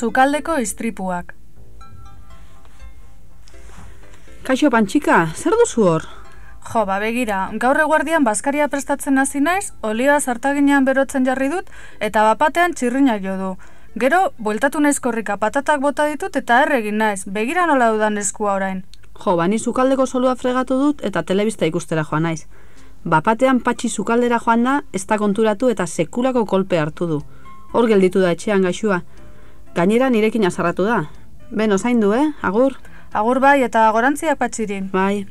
sukaldeko istripuak. Kaixo pantxika, zer duzu hor? Jo, ba begira, gaur eguardian baskaria prestatzen hasi naiz, olioa zartaginean berotzen jarri dut, eta bapatean txirrina jo du. Gero, bueltatu naiz korrika patatak bota ditut eta erregin naiz, begira nola dudan eskua orain. Jo, bani sukaldeko solua fregatu dut eta telebista ikustera joan naiz. Bapatean patxi sukaldera joan da, ez da konturatu eta sekulako kolpe hartu du. Hor gelditu da etxean gaixua. Gainera nirekin azarratu da. Beno, zaindu, eh? Agur? Agur bai, eta gorantziak patxirin. Bai.